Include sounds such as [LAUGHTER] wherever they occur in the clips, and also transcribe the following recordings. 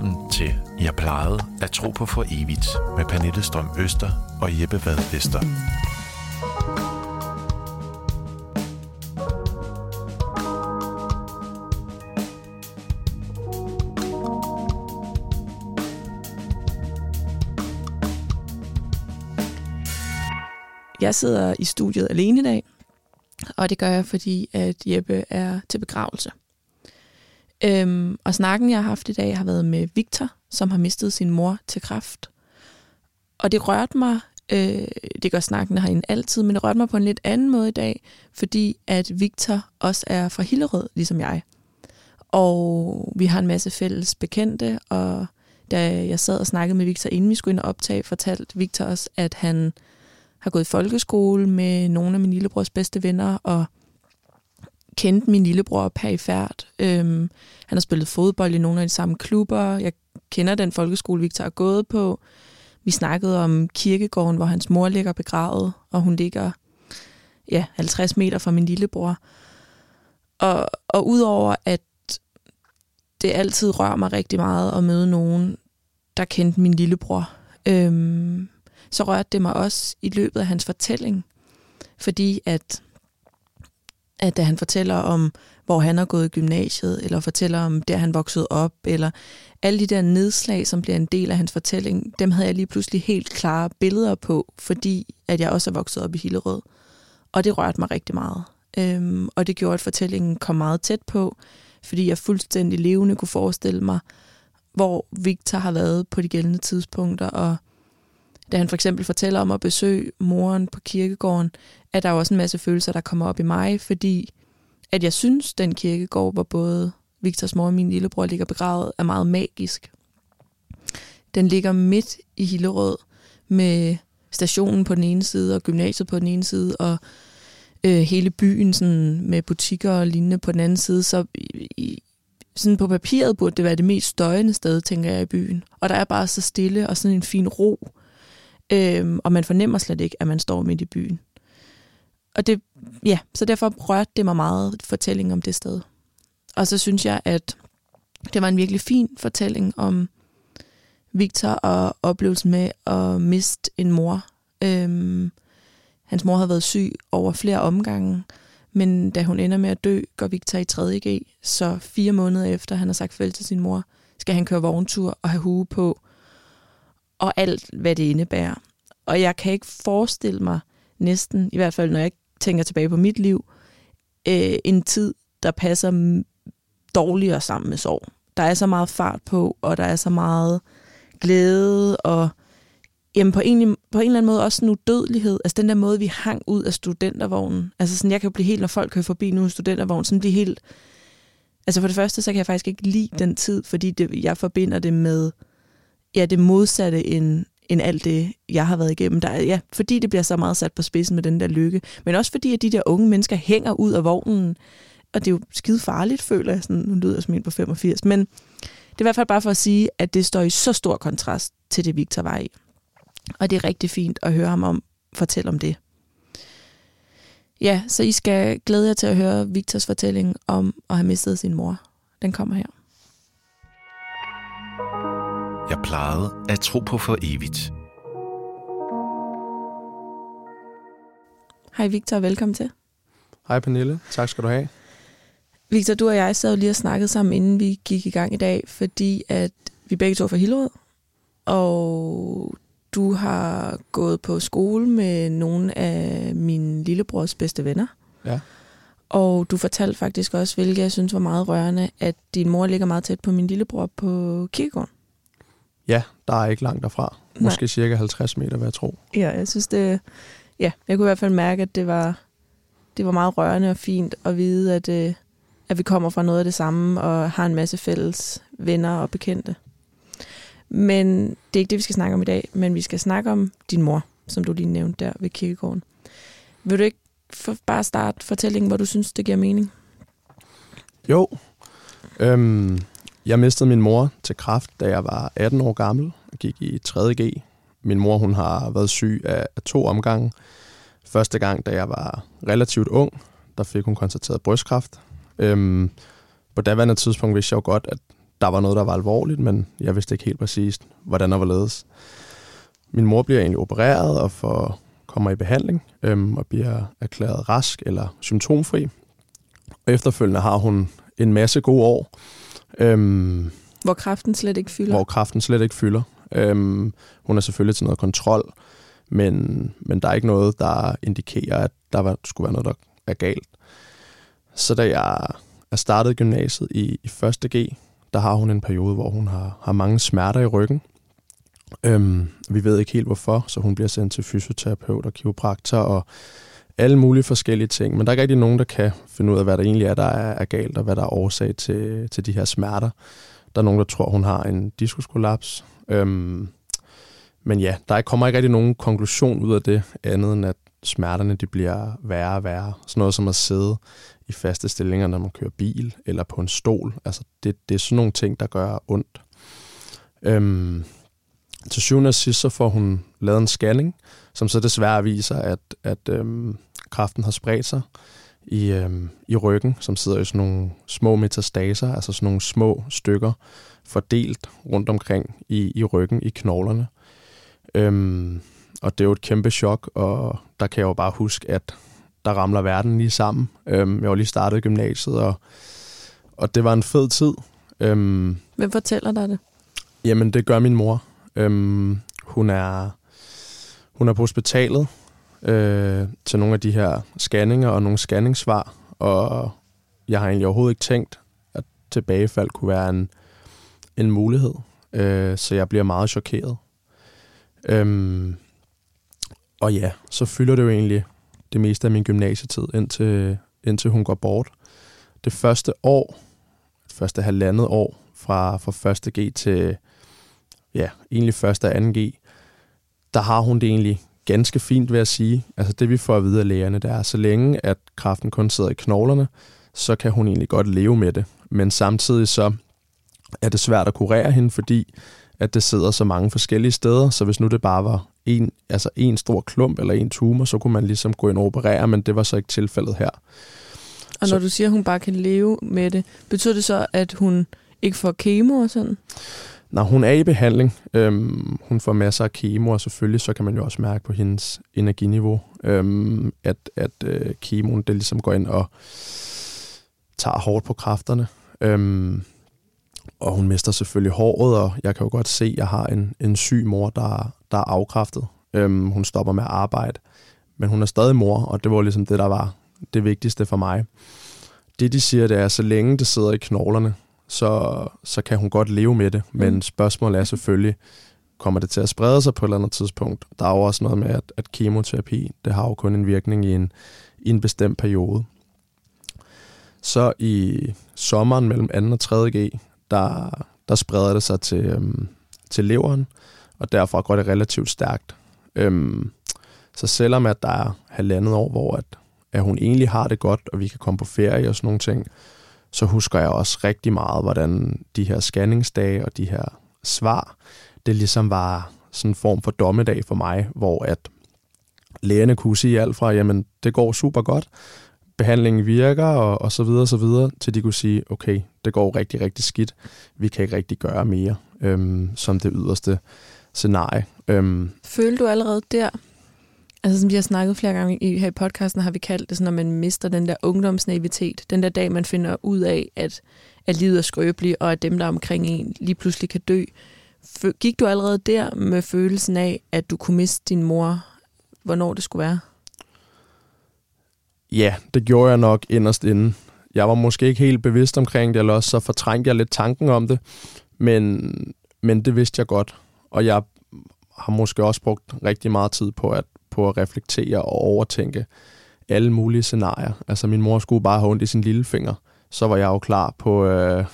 Velkommen til Jeg plejede at tro på for evigt med Pernille Strøm Øster og Jeppe Vad Vester. Jeg sidder i studiet alene i dag, og det gør jeg, fordi at Jeppe er til begravelse. Øhm, og snakken, jeg har haft i dag, har været med Victor, som har mistet sin mor til kræft. Og det rørte mig, øh, det gør snakken herinde altid, men det rørte mig på en lidt anden måde i dag, fordi at Victor også er fra Hillerød, ligesom jeg. Og vi har en masse fælles bekendte, og da jeg sad og snakkede med Victor, inden vi skulle ind og optage, fortalte Victor også, at han har gået i folkeskole med nogle af min lillebrors bedste venner, og kendte min lillebror perifært. Øhm, han har spillet fodbold i nogle af de samme klubber. Jeg kender den folkeskole, Victor har gået på. Vi snakkede om kirkegården, hvor hans mor ligger begravet, og hun ligger ja, 50 meter fra min lillebror. Og, og udover at det altid rører mig rigtig meget at møde nogen, der kendte min lillebror, øhm, så rørte det mig også i løbet af hans fortælling. Fordi at, at da han fortæller om, hvor han har gået i gymnasiet, eller fortæller om, der han voksede op, eller alle de der nedslag, som bliver en del af hans fortælling, dem havde jeg lige pludselig helt klare billeder på, fordi at jeg også er vokset op i Hillerød. Og det rørte mig rigtig meget. Øhm, og det gjorde, at fortællingen kom meget tæt på, fordi jeg fuldstændig levende kunne forestille mig, hvor Victor har været på de gældende tidspunkter, og da han for eksempel fortæller om at besøge moren på kirkegården, er der også en masse følelser, der kommer op i mig, fordi at jeg synes, den kirkegård, hvor både Victors mor og min lillebror ligger begravet, er meget magisk. Den ligger midt i Hillerød med stationen på den ene side og gymnasiet på den ene side, og øh, hele byen sådan, med butikker og lignende på den anden side. Så i, sådan på papiret burde det være det mest støjende sted, tænker jeg, i byen. Og der er bare så stille og sådan en fin ro. Øhm, og man fornemmer slet ikke, at man står midt i byen. Og det, ja, så derfor rørte det mig meget, fortællingen om det sted. Og så synes jeg, at det var en virkelig fin fortælling om Victor og oplevelsen med at miste en mor. Øhm, hans mor havde været syg over flere omgange, men da hun ender med at dø, går Victor i 3.G, så fire måneder efter han har sagt farvel til sin mor, skal han køre vogntur og have hue på, og alt, hvad det indebærer. Og jeg kan ikke forestille mig næsten, i hvert fald når jeg tænker tilbage på mit liv, øh, en tid, der passer dårligere sammen med sorg. Der er så meget fart på, og der er så meget glæde, og jamen på, en, på en eller anden måde også en udødelighed. Altså den der måde, vi hang ud af studentervognen. Altså sådan, jeg kan jo blive helt, når folk kører forbi nu en studentervogn, sådan blive helt... Altså for det første, så kan jeg faktisk ikke lide den tid, fordi det, jeg forbinder det med ja, det modsatte end, end alt det, jeg har været igennem. Der, ja, fordi det bliver så meget sat på spidsen med den der lykke. Men også fordi, at de der unge mennesker hænger ud af vognen. Og det er jo skide farligt, føler jeg. Sådan, nu lyder jeg som en på 85. Men det er i hvert fald bare for at sige, at det står i så stor kontrast til det, Victor var i. Og det er rigtig fint at høre ham om, fortælle om det. Ja, så I skal glæde jer til at høre Victors fortælling om at have mistet sin mor. Den kommer her. Jeg plejede at tro på for evigt. Hej Victor, velkommen til. Hej Pernille, tak skal du have. Victor, du og jeg sad lige og snakket sammen, inden vi gik i gang i dag, fordi at vi begge to er fra Hillerød, og du har gået på skole med nogle af min lillebrors bedste venner. Ja. Og du fortalte faktisk også, hvilket jeg synes var meget rørende, at din mor ligger meget tæt på min lillebror på kirkegården. Ja, der er ikke langt derfra. Måske Nej. cirka 50 meter, hvad jeg tror. Ja, jeg synes det... Ja, jeg kunne i hvert fald mærke, at det var, det var meget rørende og fint at vide, at, øh, at vi kommer fra noget af det samme og har en masse fælles venner og bekendte. Men det er ikke det, vi skal snakke om i dag, men vi skal snakke om din mor, som du lige nævnte der ved kirkegården. Vil du ikke for, bare starte fortællingen, hvor du synes, det giver mening? Jo. Øhm, jeg mistede min mor til kræft, da jeg var 18 år gammel og gik i 3.G. Min mor hun har været syg af, to omgange. Første gang, da jeg var relativt ung, der fik hun konstateret brystkræft. Øhm, på daværende tidspunkt vidste jeg jo godt, at der var noget, der var alvorligt, men jeg vidste ikke helt præcist, hvordan og hvorledes. Min mor bliver egentlig opereret og får, kommer i behandling øhm, og bliver erklæret rask eller symptomfri. Og efterfølgende har hun en masse gode år. Øhm, hvor kraften slet ikke fylder? Hvor kraften slet ikke fylder. Øhm, hun er selvfølgelig til noget kontrol, men, men der er ikke noget, der indikerer, at der var, skulle være noget, der er galt. Så da jeg er startet gymnasiet i, i 1. G, der har hun en periode, hvor hun har, har mange smerter i ryggen. Øhm, vi ved ikke helt hvorfor, så hun bliver sendt til fysioterapeut og kiropraktor og alle mulige forskellige ting. Men der er ikke rigtig nogen, der kan finde ud af, hvad der egentlig er, der er, er galt, og hvad der er årsag til, til de her smerter. Der er nogen, der tror, hun har en diskuskollaps. Øhm, men ja, der kommer ikke rigtig nogen konklusion ud af det, andet end at smerterne de bliver værre og værre. Sådan noget som at sidde i faste stillinger, når man kører bil eller på en stol. Altså det, det er sådan nogle ting, der gør ondt. Øhm, til syvende og sidst så får hun lavet en scanning, som så desværre viser, at, at øhm, kraften har spredt sig i, øhm, i ryggen, som sidder i sådan nogle små metastaser, altså sådan nogle små stykker fordelt rundt omkring i, i ryggen, i knoglerne. Øhm, og det er jo et kæmpe chok, og der kan jeg jo bare huske, at der ramler verden lige sammen. Øhm, jeg var lige startet gymnasiet, og, og det var en fed tid. Øhm, Hvem fortæller dig det? Jamen, det gør min mor. Øhm, hun er hun er på hospitalet øh, til nogle af de her scanninger og nogle scanningssvar, og jeg har egentlig overhovedet ikke tænkt, at tilbagefald kunne være en, en mulighed. Øh, så jeg bliver meget chokeret. Øhm, og ja, så fylder det jo egentlig det meste af min gymnasietid, indtil, indtil hun går bort. Det første år, det første halvandet år, fra, fra første G til ja, egentlig første og anden G, der har hun det egentlig ganske fint, ved at sige. Altså det vi får at vide af lægerne, det er, så længe at kraften kun sidder i knoglerne, så kan hun egentlig godt leve med det. Men samtidig så er det svært at kurere hende, fordi at det sidder så mange forskellige steder, så hvis nu det bare var en, altså en stor klump eller en tumor, så kunne man ligesom gå ind og operere, men det var så ikke tilfældet her. Og når så, du siger, at hun bare kan leve med det, betyder det så, at hun ikke får kemo og sådan? Når hun er i behandling, øhm, hun får masser af kemo, og selvfølgelig så kan man jo også mærke på hendes energiniveau, øhm, at, at øh, kemoen det ligesom går ind og tager hårdt på kræfterne. Øhm, og hun mister selvfølgelig håret, og jeg kan jo godt se, at jeg har en, en syg mor, der, der er afkræftet. Øhm, hun stopper med at arbejde, men hun er stadig mor, og det var ligesom det, der var det vigtigste for mig. Det, de siger, det er, at så længe det sidder i knoglerne, så, så kan hun godt leve med det. Men mm. spørgsmålet er selvfølgelig, kommer det til at sprede sig på et eller andet tidspunkt? Der er jo også noget med, at, at kemoterapi, det har jo kun en virkning i en, i en bestemt periode. Så i sommeren mellem 2. og 3. G, der, der spreder det sig til, øhm, til leveren, og derfor går det relativt stærkt. Øhm, så selvom at der er halvandet år, hvor at, at hun egentlig har det godt, og vi kan komme på ferie og sådan nogle ting, så husker jeg også rigtig meget, hvordan de her scanningsdage og de her svar, det ligesom var sådan en form for dommedag for mig, hvor at lægerne kunne sige alt fra, jamen det går super godt, behandlingen virker og, og så videre og så videre, til de kunne sige, okay, det går rigtig, rigtig skidt, vi kan ikke rigtig gøre mere, øhm, som det yderste scenarie. Øhm. Følte du allerede der, Altså som vi har snakket flere gange i, her i podcasten, har vi kaldt det sådan, når man mister den der ungdomsnaivitet. Den der dag, man finder ud af, at, at livet er skrøbeligt, og at dem, der er omkring en, lige pludselig kan dø. Gik du allerede der med følelsen af, at du kunne miste din mor, hvornår det skulle være? Ja, det gjorde jeg nok inderst inden. Jeg var måske ikke helt bevidst omkring det, eller også så fortrængte jeg lidt tanken om det, men, men det vidste jeg godt. Og jeg har måske også brugt rigtig meget tid på at på at reflektere og overtænke alle mulige scenarier. Altså min mor skulle bare have ondt i sin lillefinger. Så var jeg jo klar på, øh,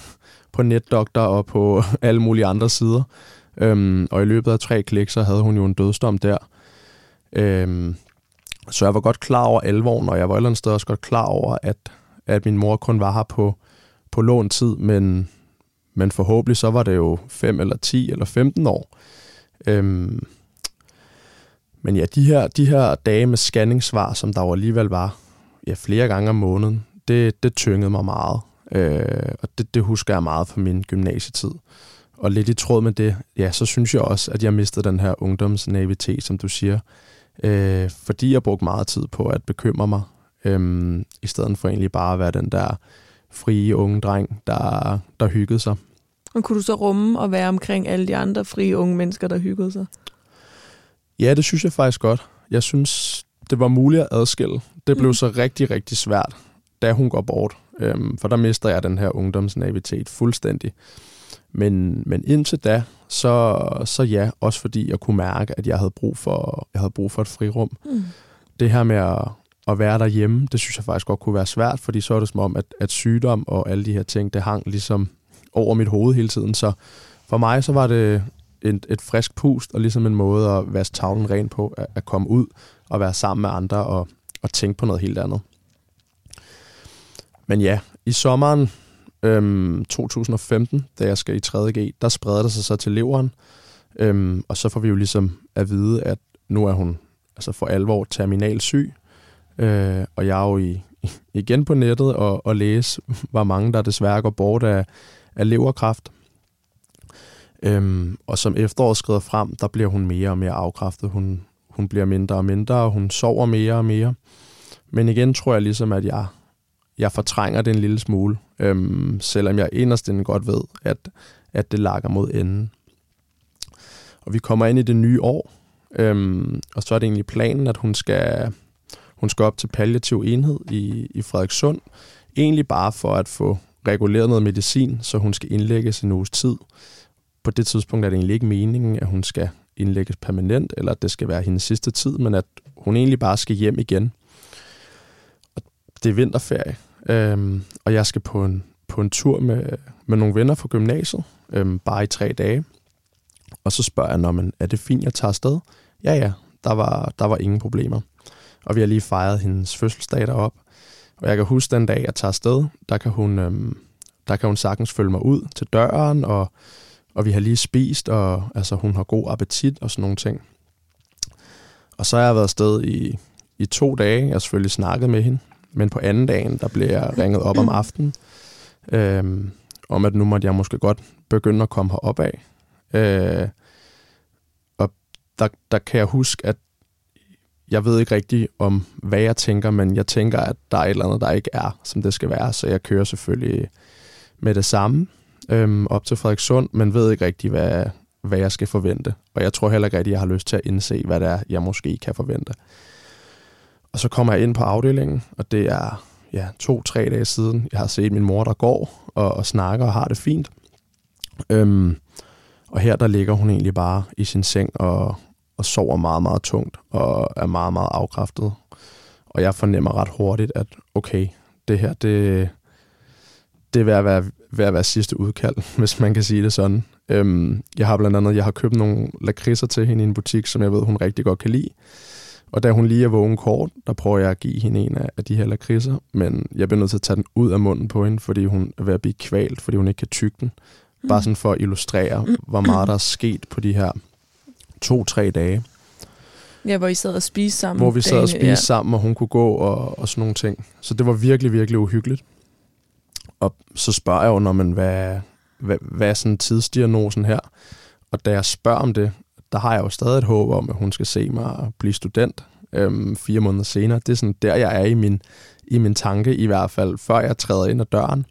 på netdoktor og på [LAUGHS] alle mulige andre sider. Øhm, og i løbet af tre klik, så havde hun jo en dødsdom der. Øhm, så jeg var godt klar over alvoren, og jeg var et eller andet sted også godt klar over, at, at min mor kun var her på, på lån tid, men, men forhåbentlig så var det jo 5 eller 10 eller 15 år. Øhm, men ja, de her, de her dage med scanningssvar, som der jo alligevel var ja, flere gange om måneden, det, det tyngede mig meget. Øh, og det, det husker jeg meget fra min gymnasietid. Og lidt i tråd med det, ja, så synes jeg også, at jeg mistede den her ungdomsnavitet, som du siger. Øh, fordi jeg brugte meget tid på at bekymre mig, øh, i stedet for egentlig bare at være den der frie unge dreng, der, der hyggede sig. Og kunne du så rumme og være omkring alle de andre frie unge mennesker, der hyggede sig? Ja, det synes jeg faktisk godt. Jeg synes, det var muligt at adskille. Det blev mm. så rigtig, rigtig svært, da hun går bort. Øhm, for der mister jeg den her ungdomsnavitet fuldstændig. Men, men indtil da, så, så ja, også fordi jeg kunne mærke, at jeg havde brug for, jeg havde brug for et frirum. Mm. Det her med at, at være derhjemme, det synes jeg faktisk godt kunne være svært, fordi så er det som om, at, at sygdom og alle de her ting, det hang ligesom over mit hoved hele tiden. Så for mig så var det et, et frisk pust, og ligesom en måde at vaske tavlen ren på, at, at komme ud og være sammen med andre og, og tænke på noget helt andet. Men ja, i sommeren øhm, 2015, da jeg skal i 3.G, der spreder det sig så til leveren, øhm, og så får vi jo ligesom at vide, at nu er hun altså for alvor terminal syg, øh, og jeg er jo i, igen på nettet og, og læse, hvor mange der desværre går bort af, af leverkræft. Øhm, og som efteråret skrider frem, der bliver hun mere og mere afkræftet. Hun, hun bliver mindre og mindre, og hun sover mere og mere. Men igen tror jeg ligesom, at jeg, jeg fortrænger det en lille smule, øhm, selvom jeg inderst godt ved, at, at det lakker mod enden. Og vi kommer ind i det nye år, øhm, og så er det egentlig planen, at hun skal, hun skal op til palliativ enhed i, i Frederikssund, egentlig bare for at få reguleret noget medicin, så hun skal indlægges en uges tid. På det tidspunkt er det egentlig ikke meningen, at hun skal indlægges permanent, eller at det skal være hendes sidste tid, men at hun egentlig bare skal hjem igen. Og det er vinterferie, øhm, og jeg skal på en, på en tur med, med nogle venner fra gymnasiet, øhm, bare i tre dage. Og så spørger jeg, men er det fint, jeg tager afsted? Ja, ja, der var, der var ingen problemer. Og vi har lige fejret hendes fødselsdag derop. Og jeg kan huske den dag, jeg tager afsted, der kan hun, øhm, der kan hun sagtens følge mig ud til døren, og og vi har lige spist, og altså, hun har god appetit og sådan nogle ting. Og så har jeg været afsted i, i to dage. Jeg har selvfølgelig snakket med hende, men på anden dagen, der blev jeg [CLEARS THROAT] ringet op om aftenen, øhm, om at nu måtte jeg måske godt begynde at komme herop af. Øh, og der, der kan jeg huske, at jeg ved ikke rigtigt om, hvad jeg tænker, men jeg tænker, at der er et eller andet, der ikke er, som det skal være, så jeg kører selvfølgelig med det samme øhm, op til Frederikssund, men ved ikke rigtig, hvad, hvad jeg skal forvente. Og jeg tror heller ikke rigtig, jeg har lyst til at indse, hvad det er, jeg måske kan forvente. Og så kommer jeg ind på afdelingen, og det er ja, to-tre dage siden, jeg har set min mor, der går og, og snakker og har det fint. Øhm, og her der ligger hun egentlig bare i sin seng og, og sover meget, meget tungt og er meget, meget afkræftet. Og jeg fornemmer ret hurtigt, at okay, det her, det, det er ved at være, ved at være sidste udkald, [LAUGHS] hvis man kan sige det sådan. Øhm, jeg har blandt andet jeg har købt nogle lakridser til hende i en butik, som jeg ved, hun rigtig godt kan lide. Og da hun lige er vågen kort, der prøver jeg at give hende en af, de her lakridser, men jeg bliver nødt til at tage den ud af munden på hende, fordi hun er ved at blive kvalt, fordi hun ikke kan tygge den. Mm. Bare sådan for at illustrere, mm. hvor meget der er sket på de her to-tre dage. Ja, hvor I sad og spiste sammen. Hvor vi sad og spiste ja. sammen, og hun kunne gå og, og sådan nogle ting. Så det var virkelig, virkelig uhyggeligt. Og så spørger jeg jo, når man, hvad, hvad, hvad er sådan tidsdiagnosen her? Og da jeg spørger om det, der har jeg jo stadig et håb om, at hun skal se mig blive student øhm, fire måneder senere. Det er sådan der, jeg er i min, i min tanke, i hvert fald, før jeg træder ind ad døren.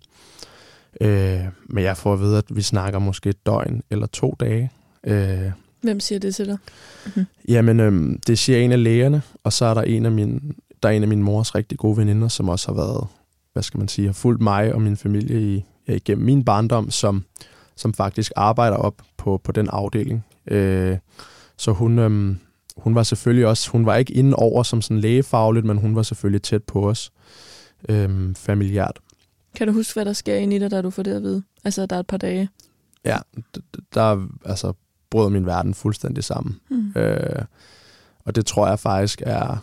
Øh, men jeg får at vide, at vi snakker måske et døgn eller to dage. Øh, Hvem siger det til dig? Mm-hmm. Jamen, øhm, det siger en af lægerne, og så er der en af min, der er en af min mors rigtig gode veninder, som også har været hvad skal man sige, har fulgt mig og min familie i, ja, igennem min barndom, som, som faktisk arbejder op på, på den afdeling. Øh, så hun, øhm, hun var selvfølgelig også, hun var ikke inde over som sådan lægefagligt, men hun var selvfølgelig tæt på os øhm, familiært. Kan du huske, hvad der sker ind i dig, da du får det at vide? Altså, der er et par dage. Ja, der altså, brød min verden fuldstændig sammen. Mm. Øh, og det tror jeg faktisk er,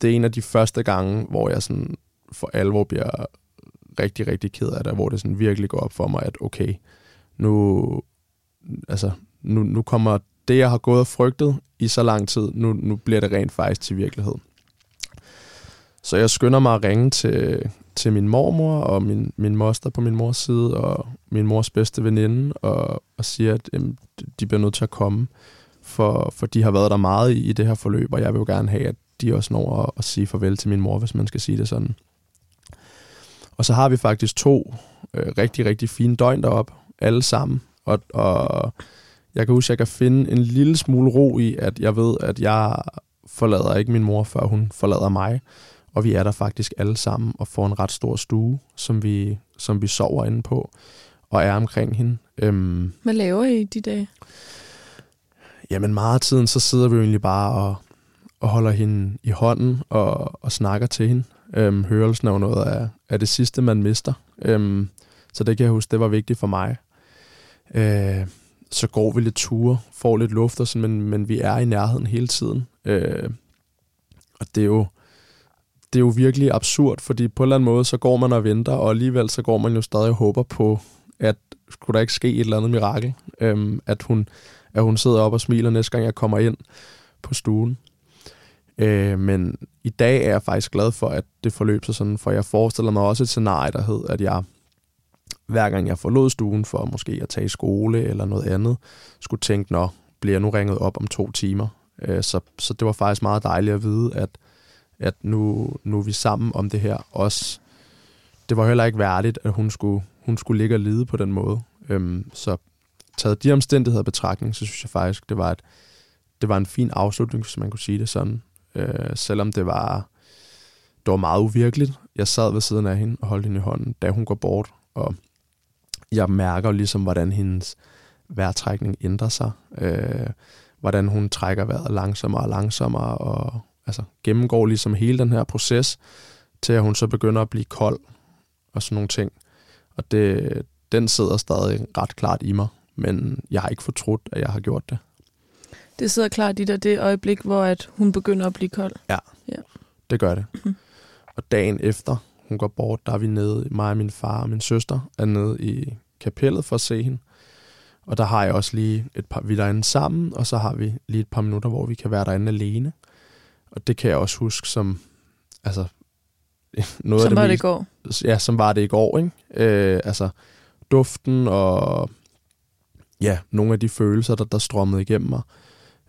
det er en af de første gange, hvor jeg sådan for alvor bliver rigtig, rigtig ked af det, hvor det sådan virkelig går op for mig, at okay, nu, altså, nu, nu kommer det, jeg har gået og frygtet i så lang tid, nu, nu bliver det rent faktisk til virkelighed. Så jeg skynder mig at ringe til, til min mormor og min, min moster på min mors side og min mors bedste veninde og, og siger, at jamen, de bliver nødt til at komme, for, for de har været der meget i, i det her forløb, og jeg vil jo gerne have, at de også når at, at sige farvel til min mor, hvis man skal sige det sådan. Og så har vi faktisk to øh, rigtig, rigtig fine døgn derop, alle sammen. Og, og jeg kan huske, at jeg kan finde en lille smule ro i, at jeg ved, at jeg forlader ikke min mor, før hun forlader mig. Og vi er der faktisk alle sammen og får en ret stor stue, som vi, som vi sover inde på og er omkring hende. Øhm, Hvad laver I de dage? jamen meget af tiden, så sidder vi jo egentlig bare og, og holder hende i hånden og, og snakker til hende. Øhm, hørelsen er jo noget af, af det sidste, man mister. Øhm, så det kan jeg huske, det var vigtigt for mig. Øh, så går vi lidt ture, får lidt luft, og sådan, men, men vi er i nærheden hele tiden. Øh, og det er jo det er jo virkelig absurd, fordi på en eller anden måde, så går man og venter, og alligevel så går man jo stadig og håber på, at skulle der ikke ske et eller andet mirakel, øhm, at, hun, at hun sidder op og smiler næste gang, jeg kommer ind på stuen. Øh, men i dag er jeg faktisk glad for, at det forløb sig sådan, for jeg forestiller mig også et scenarie, der hed, at jeg hver gang jeg forlod stuen for måske at tage i skole eller noget andet, skulle tænke, nå, bliver jeg nu ringet op om to timer? Øh, så, så det var faktisk meget dejligt at vide, at, at nu, nu er vi sammen om det her. Også, det var heller ikke værdigt, at hun skulle, hun skulle ligge og lide på den måde. Øhm, så taget de omstændigheder i betragtning, så synes jeg faktisk, det var, et, det var en fin afslutning, hvis man kunne sige det sådan. Øh, selvom det var, det var meget uvirkeligt. Jeg sad ved siden af hende og holdt hende i hånden, da hun går bort, og jeg mærker ligesom, hvordan hendes vejrtrækning ændrer sig. Øh, hvordan hun trækker vejret langsommere og langsommere, og altså, gennemgår ligesom hele den her proces, til at hun så begynder at blive kold og sådan nogle ting. Og det, den sidder stadig ret klart i mig, men jeg har ikke fortrudt, at jeg har gjort det. Det sidder klart i dig det øjeblik, hvor at hun begynder at blive kold. Det gør det. Mhm. Og dagen efter hun går bort, der er vi nede, mig og min far og min søster er nede i kapellet for at se hende. Og der har jeg også lige et par, vi er derinde sammen, og så har vi lige et par minutter, hvor vi kan være derinde alene. Og det kan jeg også huske som, altså, [LAUGHS] noget Som af det var det i mest, går. ja, som var det i går, ikke? Øh, altså, duften og ja, nogle af de følelser, der, der strømmede igennem mig.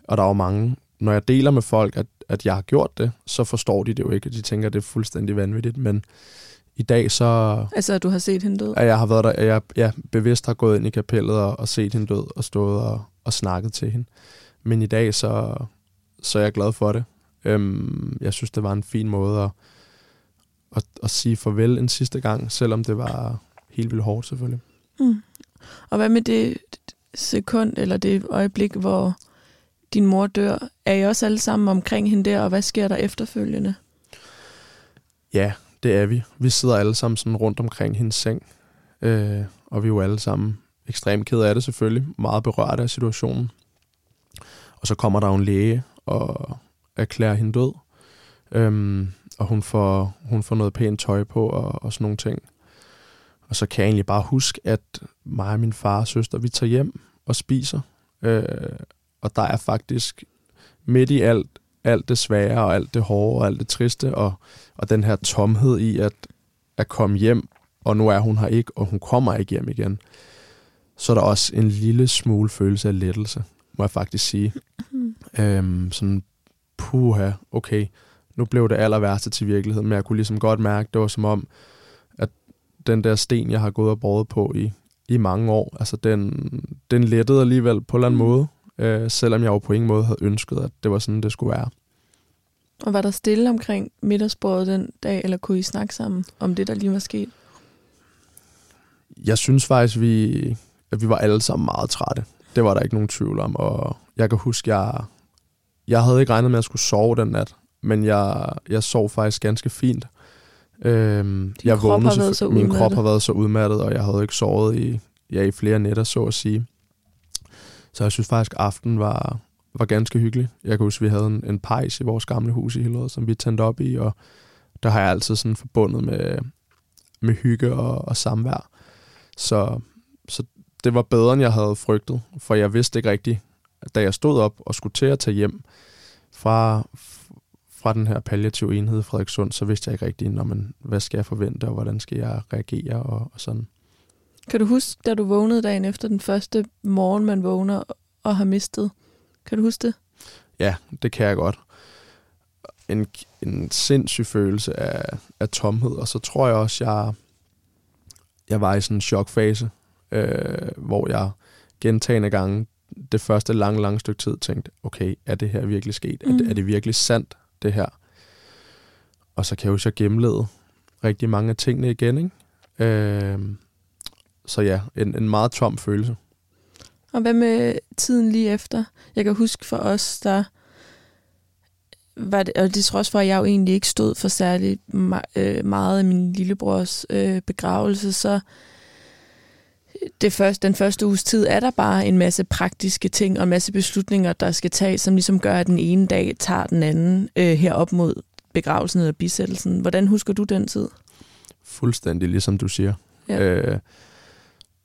Og der er jo mange, når jeg deler med folk, at, at jeg har gjort det, så forstår de det jo ikke, og de tænker, at det er fuldstændig vanvittigt. Men i dag så Altså, at du har set hende død. at jeg har været der, at jeg ja, bevidst har gået ind i kapellet og, og set hende død og stået og, og snakket til hende. Men i dag så, så er jeg glad for det. Øhm, jeg synes, det var en fin måde at, at, at sige farvel en sidste gang, selvom det var helt vildt hårdt selvfølgelig. Mm. Og hvad med det sekund, eller det øjeblik, hvor din mor dør? Er I også alle sammen omkring hende der, og hvad sker der efterfølgende? Ja, det er vi. Vi sidder alle sammen sådan rundt omkring hendes seng, øh, og vi er jo alle sammen ekstremt ked af det selvfølgelig, meget berørt af situationen. Og så kommer der en læge og erklærer hende død, øhm, og hun får, hun får noget pænt tøj på og, og sådan nogle ting. Og så kan jeg egentlig bare huske, at mig og min far og søster, vi tager hjem og spiser. Øh, og der er faktisk midt i alt, alt det svære og alt det hårde og alt det triste og, og den her tomhed i at, at komme hjem, og nu er hun her ikke, og hun kommer ikke hjem igen, så er der også en lille smule følelse af lettelse, må jeg faktisk sige. Øhm, sådan, puha, okay, nu blev det aller værste til virkelighed, men jeg kunne ligesom godt mærke, det var som om, at den der sten, jeg har gået og båret på i, i mange år, altså den, den lettede alligevel på en eller anden Mm. måde, øh, selvom jeg jo på ingen måde havde ønsket, at det var sådan, det skulle være. Og var der stille omkring middagsbordet den dag, eller kunne I snakke sammen om det, der lige var sket? Jeg synes faktisk, vi, at vi var alle sammen meget trætte. Det var der ikke nogen tvivl om, og jeg kan huske, jeg, jeg havde ikke regnet med, at jeg skulle sove den nat, men jeg, jeg sov faktisk ganske fint. Øhm, jeg krop vågnede har været så Min krop udmattet. har været så udmattet, og jeg havde ikke sovet i, ja, i flere nætter, så at sige. Så jeg synes faktisk, at aftenen var, var ganske hyggelig. Jeg kan huske, at vi havde en, en pejs i vores gamle hus i Hillerød, som vi tændte op i, og der har jeg altid sådan forbundet med, med hygge og, og samvær. Så, så det var bedre, end jeg havde frygtet, for jeg vidste ikke rigtigt, da jeg stod op og skulle til at tage hjem fra, fra den her palliative enhed i Frederikssund, så vidste jeg ikke rigtigt, når man, hvad skal jeg forvente, og hvordan skal jeg reagere og, og sådan. Kan du huske, da du vågnede dagen efter den første morgen, man vågner og har mistet? Kan du huske det? Ja, det kan jeg godt. En, en sindssyg følelse af, af tomhed, og så tror jeg også, jeg, jeg var i sådan en chokfase, øh, hvor jeg gentagende gange det første lange, lange stykke tid tænkte, okay, er det her virkelig sket? Mm. Er, det, er det virkelig sandt, det her? Og så kan jeg jo så gennemlede rigtig mange af tingene igen, ikke? Øh, så ja, en, en meget tom følelse. Og hvad med tiden lige efter? Jeg kan huske for os, der var det, og det tror også for, at jeg jo egentlig ikke stod for særlig øh, meget af min lillebrors øh, begravelse, så det første, den første uges tid er der bare en masse praktiske ting og en masse beslutninger, der skal tages, som ligesom gør, at den ene dag tager den anden øh, herop mod begravelsen eller bisættelsen. Hvordan husker du den tid? Fuldstændig ligesom du siger. Ja. Øh,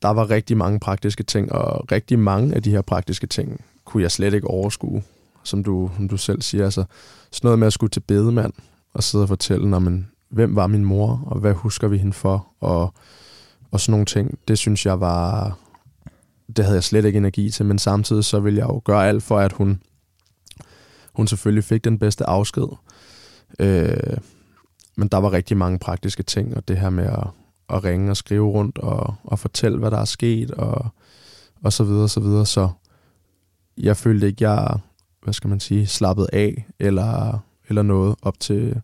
der var rigtig mange praktiske ting, og rigtig mange af de her praktiske ting kunne jeg slet ikke overskue, som du, som du selv siger. Altså, sådan noget med at skulle til bedemand og sidde og fortælle, når man, hvem var min mor, og hvad husker vi hende for, og, og sådan nogle ting. Det synes jeg var, det havde jeg slet ikke energi til, men samtidig så ville jeg jo gøre alt for, at hun, hun selvfølgelig fik den bedste afsked. Øh, men der var rigtig mange praktiske ting, og det her med at, at ringe og skrive rundt og, og fortælle, hvad der er sket, og, og så videre, så videre. Så jeg følte ikke, jeg, hvad skal man sige, slappet af, eller, eller noget op til,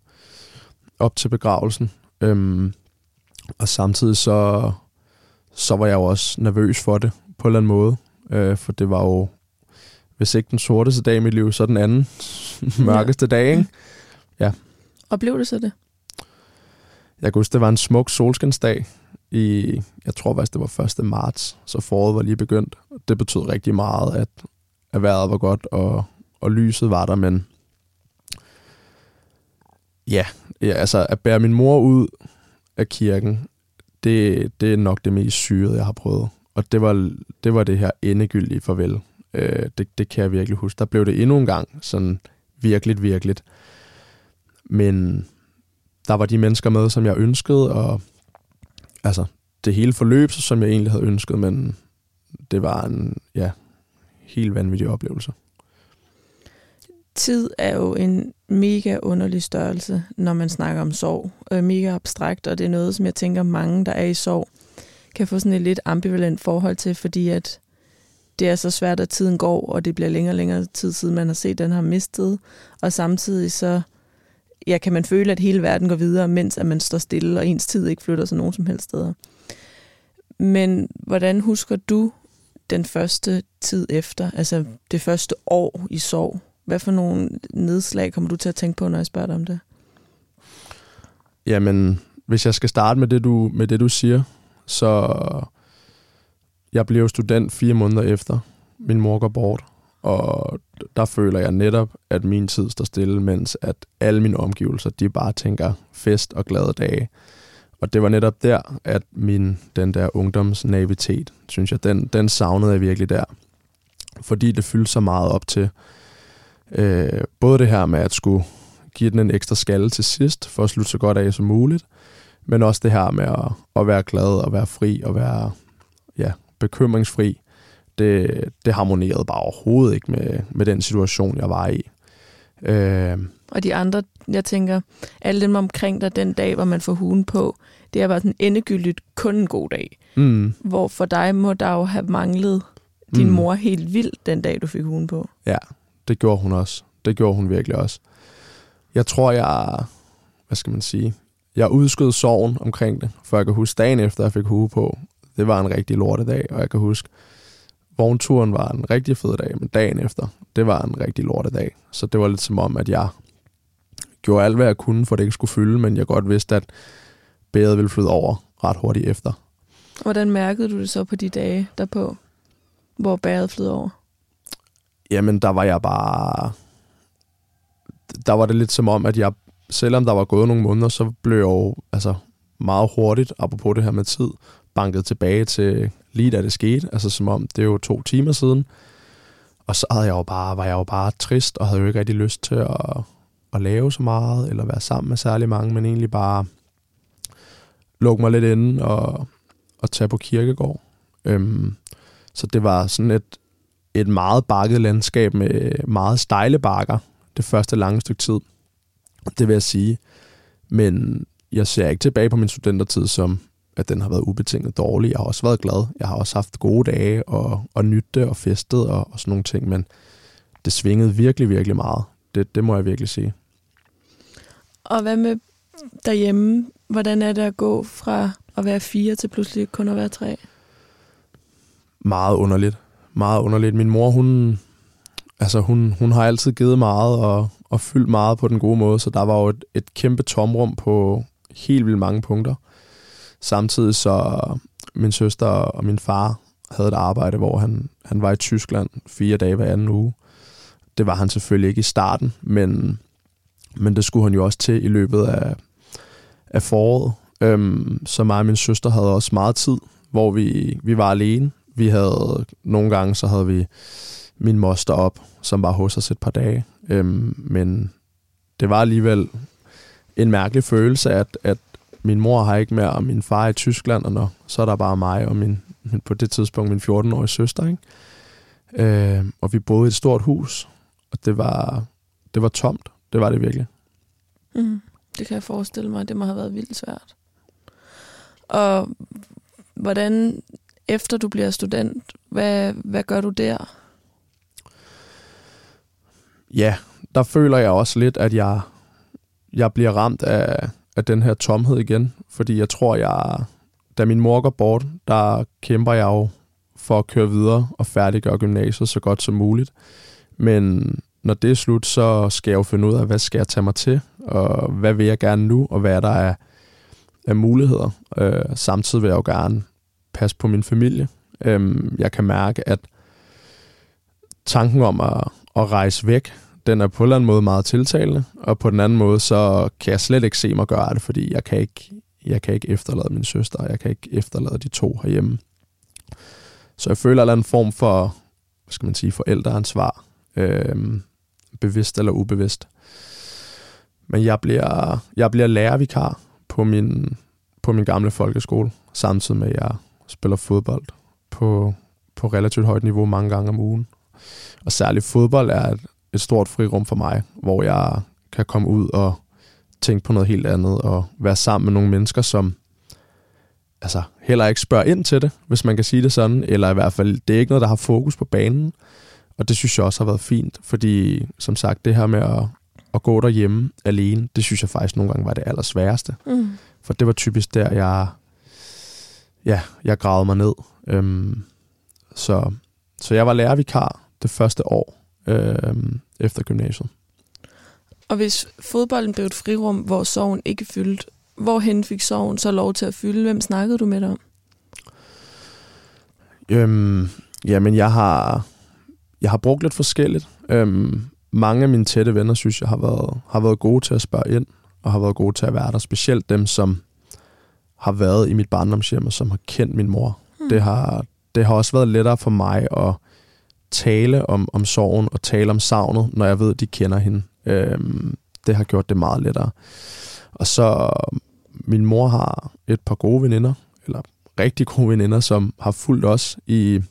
op til begravelsen. Øhm, og samtidig så, så var jeg jo også nervøs for det, på en eller anden måde. Øh, for det var jo, hvis ikke den sorteste dag i mit liv, så den anden [LAUGHS] mørkeste ja. dag, ikke? Ja. Og blev det så det? Jeg kan huske, det var en smuk solskinsdag i, jeg tror faktisk, det var 1. marts, så foråret var lige begyndt. Det betød rigtig meget, at, at vejret var godt, og, og lyset var der, men ja, ja, altså at bære min mor ud af kirken, det, det er nok det mest syrede, jeg har prøvet. Og det var det, var det her endegyldige farvel. Øh, det, det kan jeg virkelig huske. Der blev det endnu en gang sådan virkelig, virkelig. Men der var de mennesker med, som jeg ønskede, og altså, det hele forløb, som jeg egentlig havde ønsket, men det var en ja, helt vanvittig oplevelse. Tid er jo en mega underlig størrelse, når man snakker om sorg. Øh, mega abstrakt, og det er noget, som jeg tænker, mange, der er i sorg, kan få sådan et lidt ambivalent forhold til, fordi at det er så svært, at tiden går, og det bliver længere og længere tid siden, man har set, den har mistet. Og samtidig så ja, kan man føle, at hele verden går videre, mens at man står stille, og ens tid ikke flytter sig nogen som helst steder. Men hvordan husker du den første tid efter, altså det første år i sorg? Hvad for nogle nedslag kommer du til at tænke på, når jeg spørger dig om det? Jamen, hvis jeg skal starte med det, du, med det, du siger, så jeg blev student fire måneder efter min mor går bort, og der føler jeg netop, at min tid står stille, mens at alle mine omgivelser, de bare tænker fest og glade dage. Og det var netop der, at min, den der ungdomsnavitet, synes jeg, den, den savnede jeg virkelig der. Fordi det fyldte så meget op til øh, både det her med at skulle give den en ekstra skalle til sidst, for at slutte så godt af som muligt, men også det her med at, at være glad og være fri og være ja, bekymringsfri det, det harmonerede bare overhovedet ikke med, med den situation, jeg var i. Øh, og de andre, jeg tænker, alle dem omkring dig den dag, hvor man får hugen på, det er bare sådan endegyldigt kun en god dag. Mm. Hvor for dig må der jo have manglet din mm. mor helt vildt den dag, du fik hugen på. Ja, det gjorde hun også. Det gjorde hun virkelig også. Jeg tror, jeg, hvad skal man sige, jeg udskød sorgen omkring det, for jeg kan huske dagen efter, jeg fik hue på. Det var en rigtig lortedag, og jeg kan huske, vognturen var en rigtig fed dag, men dagen efter, det var en rigtig lortedag. Så det var lidt som om, at jeg gjorde alt, hvad jeg kunne, for det ikke skulle fylde, men jeg godt vidste, at bæret ville flyde over ret hurtigt efter. Hvordan mærkede du det så på de dage derpå, hvor bæret flød over? Jamen, der var jeg bare... Der var det lidt som om, at jeg, selvom der var gået nogle måneder, så blev jeg jo altså, meget hurtigt, apropos det her med tid, banket tilbage til lige da det skete, altså som om det er jo to timer siden. Og så havde jeg jo bare, var jeg jo bare trist, og havde jo ikke rigtig lyst til at, at lave så meget, eller være sammen med særlig mange, men egentlig bare lukke mig lidt inde og, og tage på kirkegård. Øhm, så det var sådan et, et meget bakket landskab med meget stejle bakker det første lange stykke tid. Det vil jeg sige. Men jeg ser ikke tilbage på min studentertid som, at den har været ubetinget dårlig. Jeg har også været glad. Jeg har også haft gode dage og, og nytte og festet og, og sådan nogle ting, men det svingede virkelig, virkelig meget. Det, det må jeg virkelig sige. Og hvad med derhjemme? Hvordan er det at gå fra at være fire til pludselig kun at være tre? Meget underligt. Meget underligt. Min mor, hun, altså hun, hun har altid givet meget og, og fyldt meget på den gode måde, så der var jo et, et kæmpe tomrum på helt vildt mange punkter. Samtidig så min søster og min far havde et arbejde, hvor han, han var i Tyskland fire dage hver anden uge. Det var han selvfølgelig ikke i starten, men, men det skulle han jo også til i løbet af, af foråret. Øhm, så mig og min søster havde også meget tid, hvor vi, vi var alene. Vi havde nogle gange, så havde vi min moster op, som var hos os et par dage. Øhm, men det var alligevel en mærkelig følelse, at, at min mor har ikke mere, og min far er i Tyskland, og når, så er der bare mig og min, på det tidspunkt min 14-årige søster. Ikke? Øh, og vi boede i et stort hus, og det var, det var tomt. Det var det virkelig. Mm, det kan jeg forestille mig. Det må have været vildt svært. Og hvordan, efter du bliver student, hvad, hvad gør du der? Ja, der føler jeg også lidt, at jeg, jeg bliver ramt af, af den her tomhed igen. Fordi jeg tror, jeg, da min mor går bort, der kæmper jeg jo for at køre videre og færdiggøre gymnasiet så godt som muligt. Men når det er slut, så skal jeg jo finde ud af, hvad skal jeg tage mig til, og hvad vil jeg gerne nu, og hvad der er af muligheder. Øh, samtidig vil jeg jo gerne passe på min familie. Øh, jeg kan mærke, at tanken om at, at rejse væk, den er på en eller anden måde meget tiltalende, og på den anden måde, så kan jeg slet ikke se mig gøre det, fordi jeg kan ikke, jeg kan ikke efterlade min søster, og jeg kan ikke efterlade de to herhjemme. Så jeg føler en eller anden form for, hvad skal man sige, forældreansvar, øh, bevidst eller ubevidst. Men jeg bliver, jeg bliver lærervikar på min, på min gamle folkeskole, samtidig med, at jeg spiller fodbold på, på relativt højt niveau mange gange om ugen. Og særligt fodbold er et, et stort frirum for mig, hvor jeg kan komme ud og tænke på noget helt andet, og være sammen med nogle mennesker, som altså, heller ikke spørger ind til det, hvis man kan sige det sådan, eller i hvert fald, det er ikke noget, der har fokus på banen. Og det synes jeg også har været fint, fordi som sagt, det her med at, at gå derhjemme alene, det synes jeg faktisk nogle gange var det allersværeste. Mm. For det var typisk der, jeg, ja, jeg gravede mig ned. Øhm, så, så jeg var lærervikar det første år øhm, efter gymnasiet. Og hvis fodbolden blev et frirum, hvor sorgen ikke fyldte, hvorhen fik sorgen så lov til at fylde? Hvem snakkede du med dig om? Øhm, jamen, jeg har, jeg har brugt lidt forskelligt. Øhm, mange af mine tætte venner, synes jeg, har været, har været gode til at spørge ind, og har været gode til at være der. Specielt dem, som har været i mit barndomshjem, og som har kendt min mor. Hmm. Det, har, det har også været lettere for mig at tale om, om sorgen og tale om savnet, når jeg ved, at de kender hende. Øhm, det har gjort det meget lettere. Og så min mor har et par gode veninder, eller rigtig gode veninder, som har fulgt os i,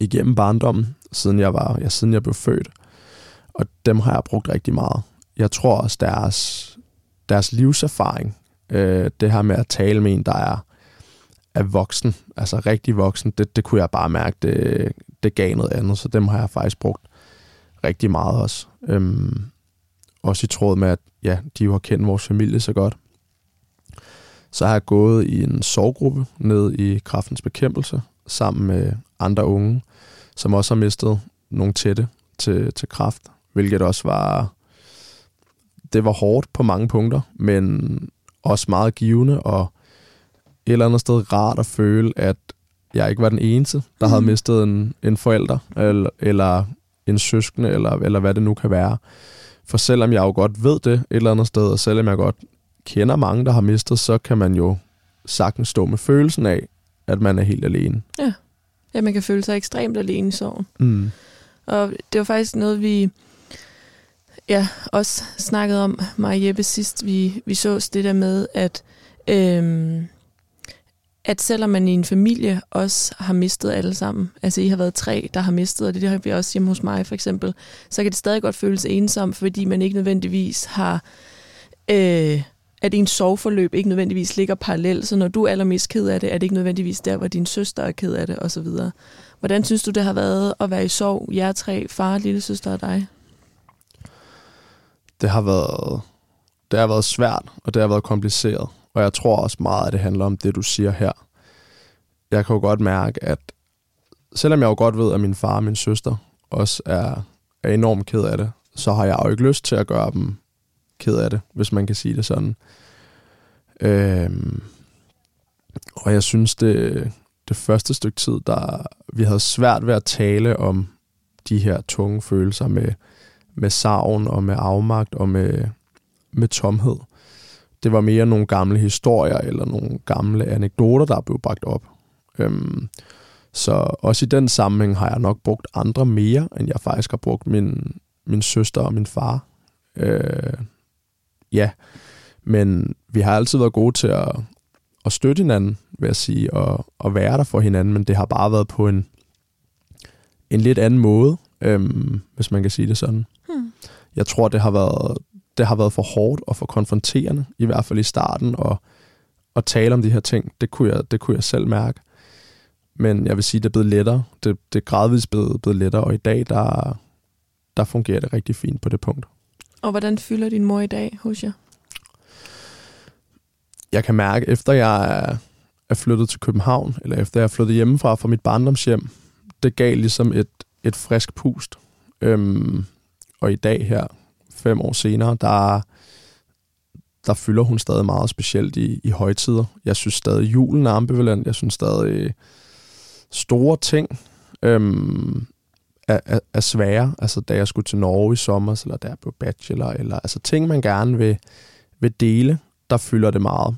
igennem barndommen, siden jeg var, ja, siden jeg blev født. Og dem har jeg brugt rigtig meget. Jeg tror også, deres, deres livserfaring, øh, det her med at tale med en, der er, er voksen, altså rigtig voksen, det, det kunne jeg bare mærke, det, det gav noget andet, så dem har jeg faktisk brugt rigtig meget også. Øhm, også i tråd med, at ja, de jo har kendt vores familie så godt. Så har jeg gået i en sorggruppe ned i kraftens bekæmpelse, sammen med andre unge, som også har mistet nogle tætte til, til kraft, hvilket også var, det var hårdt på mange punkter, men også meget givende, og et eller andet sted rart at føle, at jeg ikke var den eneste, der mm. havde mistet en, en forælder, eller, eller en søskende, eller, eller hvad det nu kan være. For selvom jeg jo godt ved det et eller andet sted, og selvom jeg godt kender mange, der har mistet, så kan man jo sagtens stå med følelsen af, at man er helt alene. Ja, ja man kan føle sig ekstremt alene i sorgen. Mm. Og det var faktisk noget, vi ja, også snakket om, mig og Jeppe sidst, vi, vi så det der med, at, øhm, at selvom man i en familie også har mistet alle sammen, altså I har været tre, der har mistet, og det har vi også hjemme hos mig for eksempel, så kan det stadig godt føles ensom, fordi man ikke nødvendigvis har... Øh, at ens sorgforløb ikke nødvendigvis ligger parallelt, så når du er allermest ked af det, er det ikke nødvendigvis der, hvor din søster er ked af det, osv. Hvordan synes du, det har været at være i sorg, jer tre, far, lille søster og dig? Det har været, det har været svært, og det har været kompliceret. Og jeg tror også meget, at det handler om det, du siger her. Jeg kan jo godt mærke, at selvom jeg jo godt ved, at min far og min søster også er, er enormt ked af det, så har jeg jo ikke lyst til at gøre dem ked af det, hvis man kan sige det sådan. Øhm, og jeg synes, det, det første stykke tid, der vi havde svært ved at tale om de her tunge følelser med, med savn og med afmagt og med, med tomhed. Det var mere nogle gamle historier eller nogle gamle anekdoter, der blev bragt op. Øhm, så også i den sammenhæng har jeg nok brugt andre mere, end jeg faktisk har brugt min, min søster og min far. Øh, ja, men vi har altid været gode til at, at støtte hinanden, vil jeg sige, og, og være der for hinanden, men det har bare været på en, en lidt anden måde, øhm, hvis man kan sige det sådan. Hmm. Jeg tror, det har været det har været for hårdt og for konfronterende, i hvert fald i starten, og at tale om de her ting, det kunne jeg, det kunne jeg selv mærke. Men jeg vil sige, det er blevet lettere. Det, det er gradvist blevet, blevet lettere, og i dag, der, der fungerer det rigtig fint på det punkt. Og hvordan fylder din mor i dag hos jer? Jeg kan mærke, efter jeg er, er flyttet til København, eller efter jeg er flyttet hjemmefra fra mit barndomshjem, det gav ligesom et, et frisk pust. Øhm, og i dag her, fem år senere, der, der fylder hun stadig meget specielt i, i højtider. Jeg synes stadig, julen er ambivalent. Jeg synes stadig, store ting øhm, er, er, er svære. Altså da jeg skulle til Norge i sommer, eller da jeg blev bachelor, eller altså ting, man gerne vil, vil dele, der fylder det meget.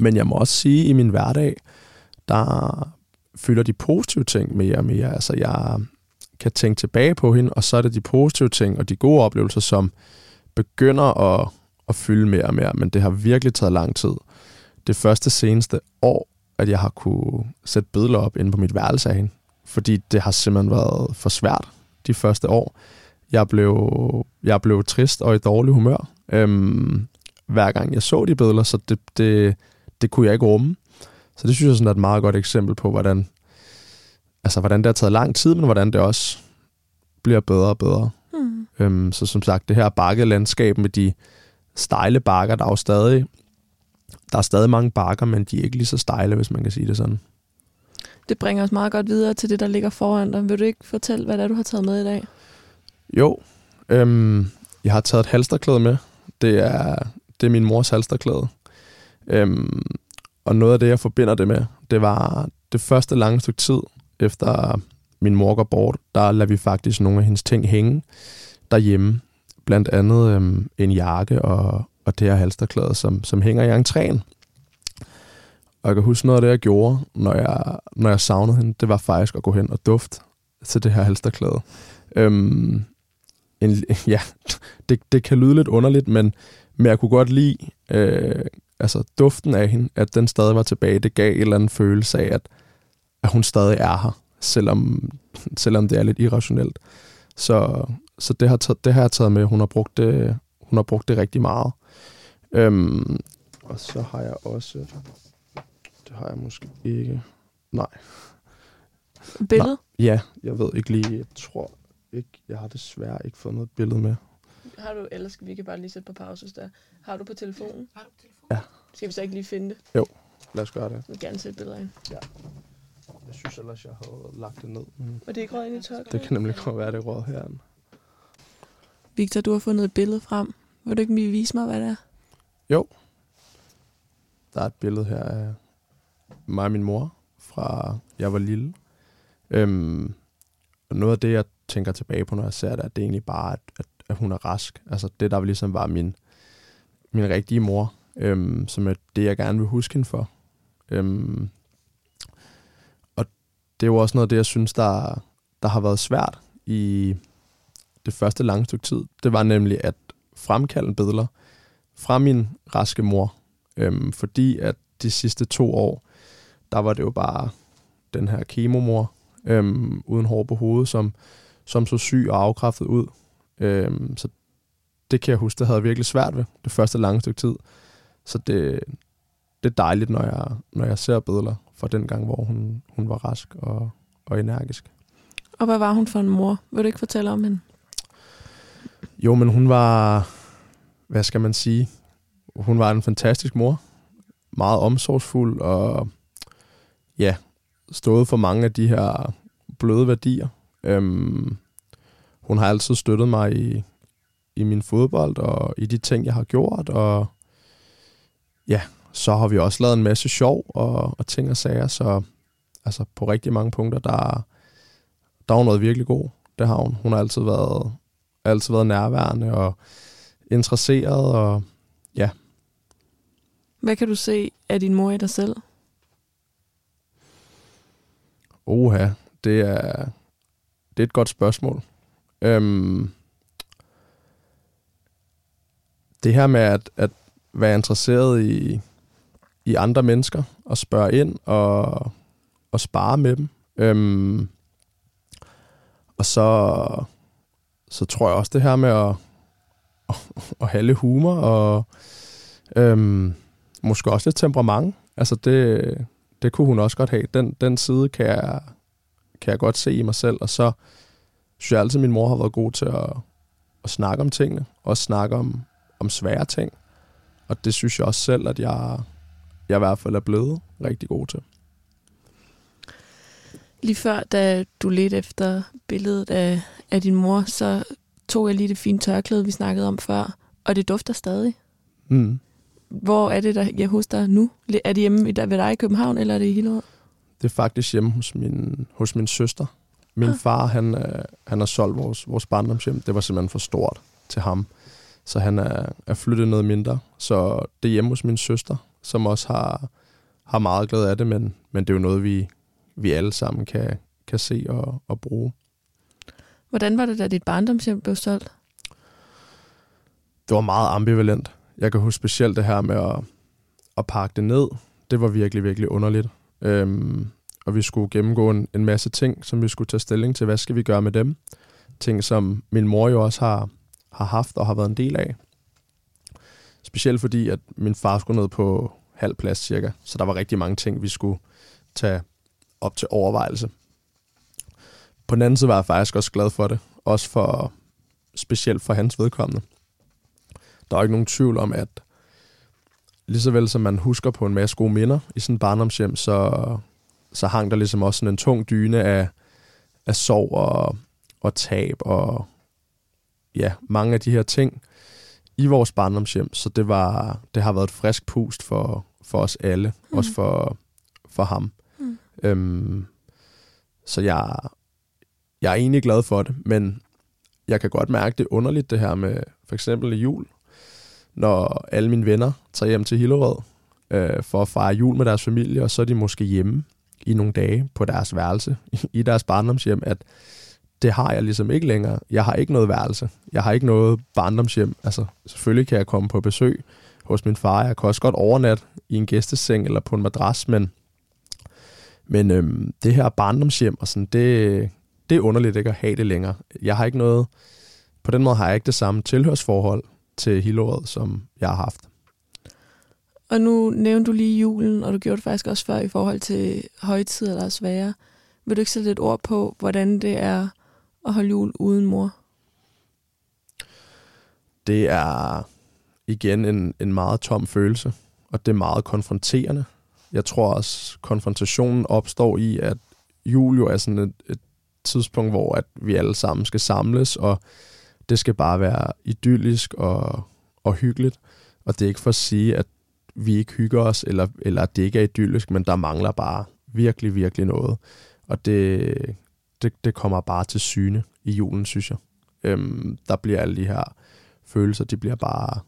Men jeg må også sige, at i min hverdag, der fylder de positive ting mere og mere. Altså jeg kan tænke tilbage på hende, og så er det de positive ting og de gode oplevelser, som begynder at, at fylde mere og mere. Men det har virkelig taget lang tid. Det første seneste år, at jeg har kunne sætte billeder op inde på mit værelse af hende fordi det har simpelthen været for svært de første år. Jeg blev, jeg blev trist og i dårlig humør, øhm, hver gang jeg så de billeder, så det, det, det kunne jeg ikke rumme. Så det synes jeg sådan er et meget godt eksempel på, hvordan, altså, hvordan det har taget lang tid, men hvordan det også bliver bedre og bedre. Mm. Øhm, så som sagt, det her bakkelandskab med de stejle bakker, der er jo stadig, der er stadig mange bakker, men de er ikke lige så stejle, hvis man kan sige det sådan det bringer os meget godt videre til det, der ligger foran dig. Vil du ikke fortælle, hvad det er, du har taget med i dag? Jo, øhm, jeg har taget et halsterklæde med. Det er, det er min mors halsterklæde. Øhm, og noget af det, jeg forbinder det med, det var det første lange stykke tid, efter min mor går bort, der lader vi faktisk nogle af hendes ting hænge derhjemme. Blandt andet øhm, en jakke og, og det her halsterklæde, som, som hænger i entréen. Og jeg kan huske noget af det, jeg gjorde, når jeg, når jeg savnede hende, det var faktisk at gå hen og dufte til det her halsterklæde. Øhm, en, [LAUGHS] ja, det, det kan lyde lidt underligt, men, men jeg kunne godt lide øh, altså duften af hende, at den stadig var tilbage. Det gav en eller anden følelse af, at, at hun stadig er her, selvom, selvom det er lidt irrationelt. Så, så det, har taget, det har jeg taget med. Hun har brugt det, hun har brugt det rigtig meget. Øhm, og så har jeg også det har jeg måske ikke. Nej. Billede? Nej. Ja, jeg ved ikke lige. Jeg tror ikke, jeg har desværre ikke fået noget billede med. Har du, ellers skal vi kan bare lige sætte på pause der. Har du på telefonen? Har du på telefonen? Ja. Skal vi så ikke lige finde det? Jo, lad os gøre det. Jeg vil gerne sætte billeder ind. Ja. Jeg synes ellers, jeg havde lagt det ned. Men Og det ikke røget ind i tørklædet? Det kan nemlig godt være, det råd her. Victor, du har fundet et billede frem. Vil du ikke vise mig, hvad det er? Jo. Der er et billede her af mig og min mor, fra jeg var lille. Øhm, og noget af det, jeg tænker tilbage på, når jeg ser det, at det er egentlig bare, at, at, at hun er rask. Altså det, der ligesom var min, min rigtige mor, øhm, som er det, jeg gerne vil huske hende for. Øhm, det er jo også noget af det, jeg synes, der, der har været svært i, det første lange stykke tid, det var nemlig at fremkalde billeder fra min raske mor. Øhm, fordi at de sidste to år, der var det jo bare den her kemomor, øhm, uden hår på hovedet, som, som så syg og afkræftet ud. Øhm, så det kan jeg huske, det havde jeg virkelig svært ved, det første lange stykke tid. Så det, det er dejligt, når jeg, når jeg ser billeder fra den gang, hvor hun, hun var rask og, og energisk. Og hvad var hun for en mor? Vil du ikke fortælle om hende? Jo, men hun var, hvad skal man sige, hun var en fantastisk mor. Meget omsorgsfuld og ja, stået for mange af de her bløde værdier. Øhm, hun har altid støttet mig i, i min fodbold og i de ting, jeg har gjort. Og ja, så har vi også lavet en masse sjov og, og ting og sager. Så altså, på rigtig mange punkter, der, der er hun noget virkelig god. Det har hun. Hun har altid været, altid været nærværende og interesseret. Og ja. Hvad kan du se af din mor i dig selv? Oha, det er, det er et godt spørgsmål. Øhm, det her med at, at være interesseret i, i andre mennesker og spørge ind og, og spare med dem. Øhm, og så, så tror jeg også det her med at, [LAUGHS] at, at have lidt humor og øhm, måske også lidt temperament. Altså det, det kunne hun også godt have. Den, den side kan jeg, kan jeg godt se i mig selv. Og så synes jeg altid, at min mor har været god til at, at snakke om tingene. Og snakke om, om svære ting. Og det synes jeg også selv, at jeg, jeg i hvert fald er blevet rigtig god til. Lige før, da du ledte efter billedet af, af din mor, så tog jeg lige det fine tørklæde, vi snakkede om før, og det dufter stadig. Mm. Hvor er det, der jeg hos dig nu? Er det hjemme ved dig i København, eller er det i Hillerød? Det er faktisk hjemme hos min, hos min søster. Min ah. far, han, han har solgt vores, vores barndomshjem. Det var simpelthen for stort til ham. Så han er, er flyttet noget mindre. Så det er hjemme hos min søster, som også har, har meget glæde af det, men, men det er jo noget, vi, vi alle sammen kan, kan se og, og bruge. Hvordan var det, da dit barndomshjem blev solgt? Det var meget ambivalent. Jeg kan huske specielt det her med at, at pakke det ned. Det var virkelig, virkelig underligt. Øhm, og vi skulle gennemgå en, en masse ting, som vi skulle tage stilling til. Hvad skal vi gøre med dem? Ting, som min mor jo også har, har haft og har været en del af. Specielt fordi, at min far skulle ned på halv plads cirka. Så der var rigtig mange ting, vi skulle tage op til overvejelse. På den anden side var jeg faktisk også glad for det. Også for, specielt for hans vedkommende. Der er ikke nogen tvivl om, at lige så vel som man husker på en masse gode minder i sådan en barndomshjem, så, så hang der ligesom også sådan en tung dyne af, af sorg og, og tab og ja, mange af de her ting i vores barndomshjem. Så det, var, det har været et frisk pust for, for os alle, mm. også for, for ham. Mm. Øhm, så jeg, jeg er egentlig glad for det, men jeg kan godt mærke det underligt, det her med for eksempel jul, når alle mine venner tager hjem til Hillerød øh, for at fejre jul med deres familie, og så er de måske hjemme i nogle dage på deres værelse i deres barndomshjem, at det har jeg ligesom ikke længere. Jeg har ikke noget værelse. Jeg har ikke noget barndomshjem. Altså, selvfølgelig kan jeg komme på besøg hos min far. Jeg kan også godt overnatte i en gæsteseng eller på en madras, men, men øhm, det her barndomshjem, og sådan, det, det er underligt ikke at have det længere. Jeg har ikke noget, på den måde har jeg ikke det samme tilhørsforhold til Hillerød, som jeg har haft. Og nu nævnte du lige julen, og du gjorde det faktisk også før i forhold til højtider, der er svære. Vil du ikke sætte et ord på, hvordan det er at holde jul uden mor? Det er igen en, en meget tom følelse, og det er meget konfronterende. Jeg tror også, konfrontationen opstår i, at jul jo er sådan et, et tidspunkt, hvor at vi alle sammen skal samles, og det skal bare være idyllisk og, og hyggeligt. Og det er ikke for at sige, at vi ikke hygger os, eller, eller at det ikke er idyllisk, men der mangler bare virkelig, virkelig noget. Og det, det, det kommer bare til syne i julen, synes jeg. Øhm, der bliver alle de her følelser, de bliver bare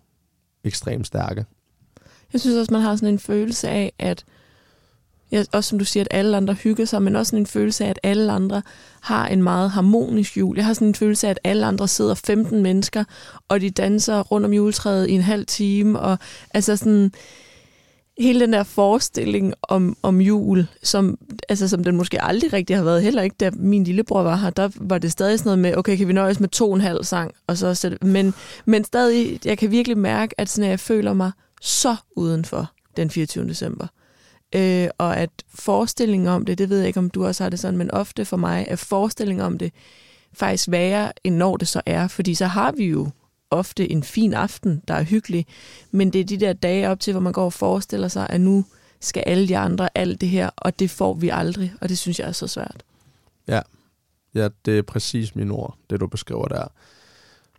ekstremt stærke. Jeg synes også, man har sådan en følelse af, at Ja, også som du siger, at alle andre hygger sig, men også sådan en følelse af, at alle andre har en meget harmonisk jul. Jeg har sådan en følelse af, at alle andre sidder 15 mennesker, og de danser rundt om juletræet i en halv time, og altså sådan hele den der forestilling om, om jul, som, altså, som den måske aldrig rigtig har været, heller ikke da min lillebror var her, der var det stadig sådan noget med, okay, kan vi nøjes med to og en halv sang, og så sætte, men, men stadig, jeg kan virkelig mærke, at sådan, at jeg føler mig så udenfor den 24. december. Øh, og at forestillingen om det, det ved jeg ikke, om du også har det sådan, men ofte for mig er forestillingen om det faktisk værre, end når det så er, fordi så har vi jo ofte en fin aften, der er hyggelig, men det er de der dage op til, hvor man går og forestiller sig, at nu skal alle de andre alt det her, og det får vi aldrig, og det synes jeg er så svært. Ja, ja det er præcis mine ord, det du beskriver der.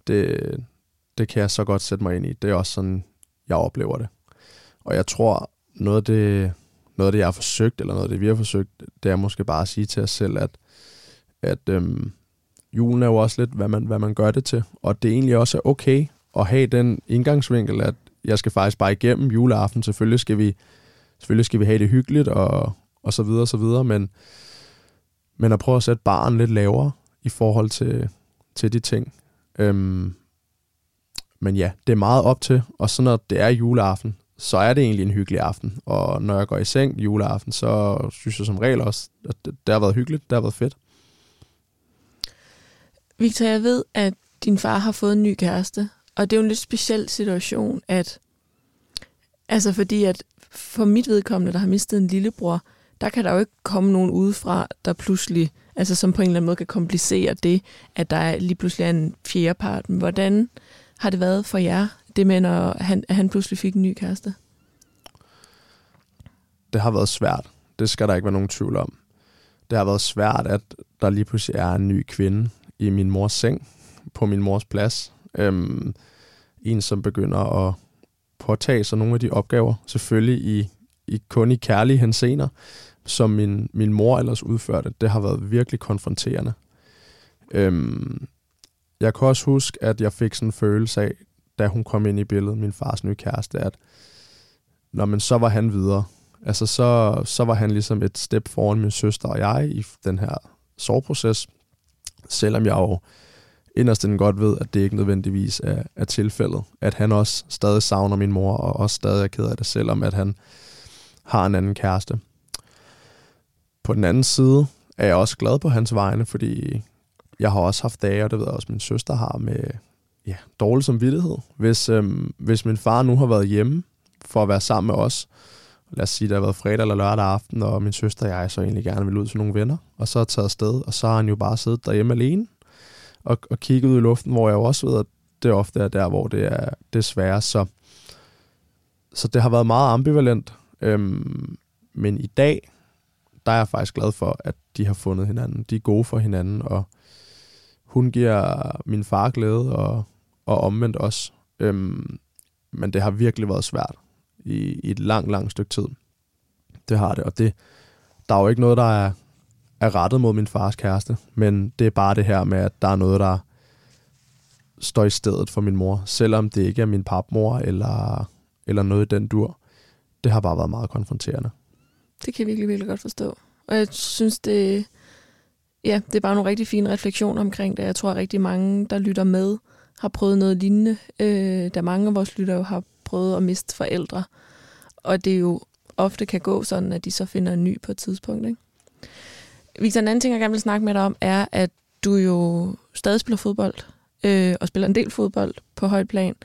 Det, det kan jeg så godt sætte mig ind i. Det er også sådan, jeg oplever det. Og jeg tror, noget af det, noget af det jeg har forsøgt, eller noget af det, vi har forsøgt, det er måske bare at sige til os selv, at, at øhm, julen er jo også lidt, hvad man, hvad man gør det til. Og det er egentlig også okay at have den indgangsvinkel, at jeg skal faktisk bare igennem juleaften. Selvfølgelig skal vi, selvfølgelig skal vi have det hyggeligt og, og så videre og så videre, men, men at prøve at sætte barn lidt lavere i forhold til, til de ting. Øhm, men ja, det er meget op til, og så når det er juleaften, så er det egentlig en hyggelig aften. Og når jeg går i seng juleaften, så synes jeg som regel også, at det, det har været hyggeligt, det har været fedt. Victor, jeg ved, at din far har fået en ny kæreste, og det er jo en lidt speciel situation, at altså fordi at for mit vedkommende, der har mistet en lillebror, der kan der jo ikke komme nogen udefra, der pludselig, altså som på en eller anden måde kan komplicere det, at der er lige pludselig er en fjerde part. Hvordan har det været for jer, det med, når han, at han pludselig fik en ny kæreste? Det har været svært. Det skal der ikke være nogen tvivl om. Det har været svært, at der lige pludselig er en ny kvinde i min mors seng, på min mors plads. Øhm, en, som begynder at påtage sig nogle af de opgaver, selvfølgelig i, i kun i kærlige hensener, som min, min mor ellers udførte. Det har været virkelig konfronterende. Øhm, jeg kan også huske, at jeg fik sådan en følelse af, da hun kom ind i billedet, min fars nye kæreste, at når man så var han videre. Altså så, så var han ligesom et step foran min søster og jeg i den her soveproces, selvom jeg jo inderst den godt ved, at det ikke nødvendigvis er, er tilfældet. At han også stadig savner min mor, og også stadig er ked af det, selvom at han har en anden kæreste. På den anden side er jeg også glad på hans vegne, fordi jeg har også haft dage, og det ved jeg også min søster har, med ja, dårlig samvittighed. Hvis, øhm, hvis min far nu har været hjemme for at være sammen med os, lad os sige, det har været fredag eller lørdag aften, og min søster og jeg så egentlig gerne ville ud til nogle venner, og så er taget afsted, og så har han jo bare siddet derhjemme alene, og, og kigget ud i luften, hvor jeg jo også ved, at det ofte er der, hvor det er, desværre. Så, så det har været meget ambivalent. Øhm, men i dag, der er jeg faktisk glad for, at de har fundet hinanden. De er gode for hinanden, og hun giver min far glæde, og, og omvendt også. Øhm, men det har virkelig været svært i, i et langt, langt stykke tid. Det har det, og det, der er jo ikke noget, der er, er rettet mod min fars kæreste, men det er bare det her med, at der er noget, der står i stedet for min mor, selvom det ikke er min papmor eller, eller noget i den dur. Det har bare været meget konfronterende. Det kan jeg virkelig, virkelig godt forstå. Og jeg synes, det, ja, det er bare nogle rigtig fine refleksioner omkring det. Jeg tror, at rigtig mange, der lytter med, har prøvet noget lignende. Øh, der mange af vores lytter har prøvet at miste forældre. Og det jo ofte kan gå sådan, at de så finder en ny på et tidspunkt. Ikke? Victor, en anden ting, jeg gerne vil snakke med dig om, er, at du jo stadig spiller fodbold, øh, og spiller en del fodbold på højt plan.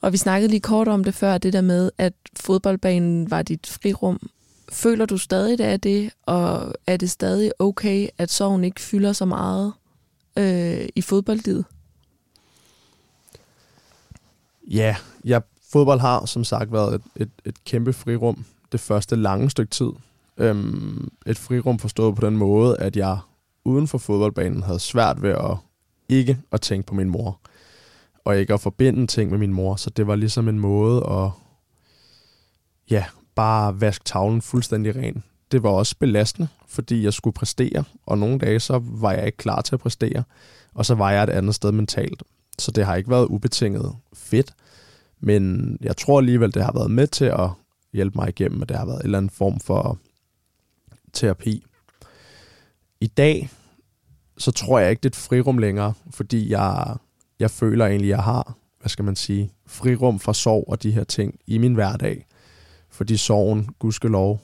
Og vi snakkede lige kort om det før, det der med, at fodboldbanen var dit frirum. Føler du stadig, det er det, og er det stadig okay, at sorgen ikke fylder så meget øh, i fodboldlivet? Ja, ja, fodbold har som sagt været et, et, et kæmpe frirum det første lange stykke tid. Øhm, et frirum forstået på den måde, at jeg uden for fodboldbanen havde svært ved at ikke at tænke på min mor. Og ikke at forbinde ting med min mor. Så det var ligesom en måde at ja, bare vaske tavlen fuldstændig ren. Det var også belastende, fordi jeg skulle præstere, og nogle dage så var jeg ikke klar til at præstere, og så var jeg et andet sted mentalt. Så det har ikke været ubetinget fedt, men jeg tror alligevel, det har været med til at hjælpe mig igennem, at det har været en eller anden form for terapi. I dag, så tror jeg ikke, det er et frirum længere, fordi jeg, jeg føler egentlig, jeg har, hvad skal man sige, frirum fra sorg og de her ting i min hverdag. Fordi sorgen, gudskelov,